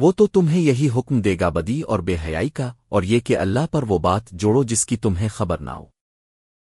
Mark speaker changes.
Speaker 1: وہ تو تمہیں یہی حکم دے گا بدی اور بے حیائی کا اور یہ کہ اللہ پر وہ بات جوڑو جس کی تمہیں خبر نہ ہو۔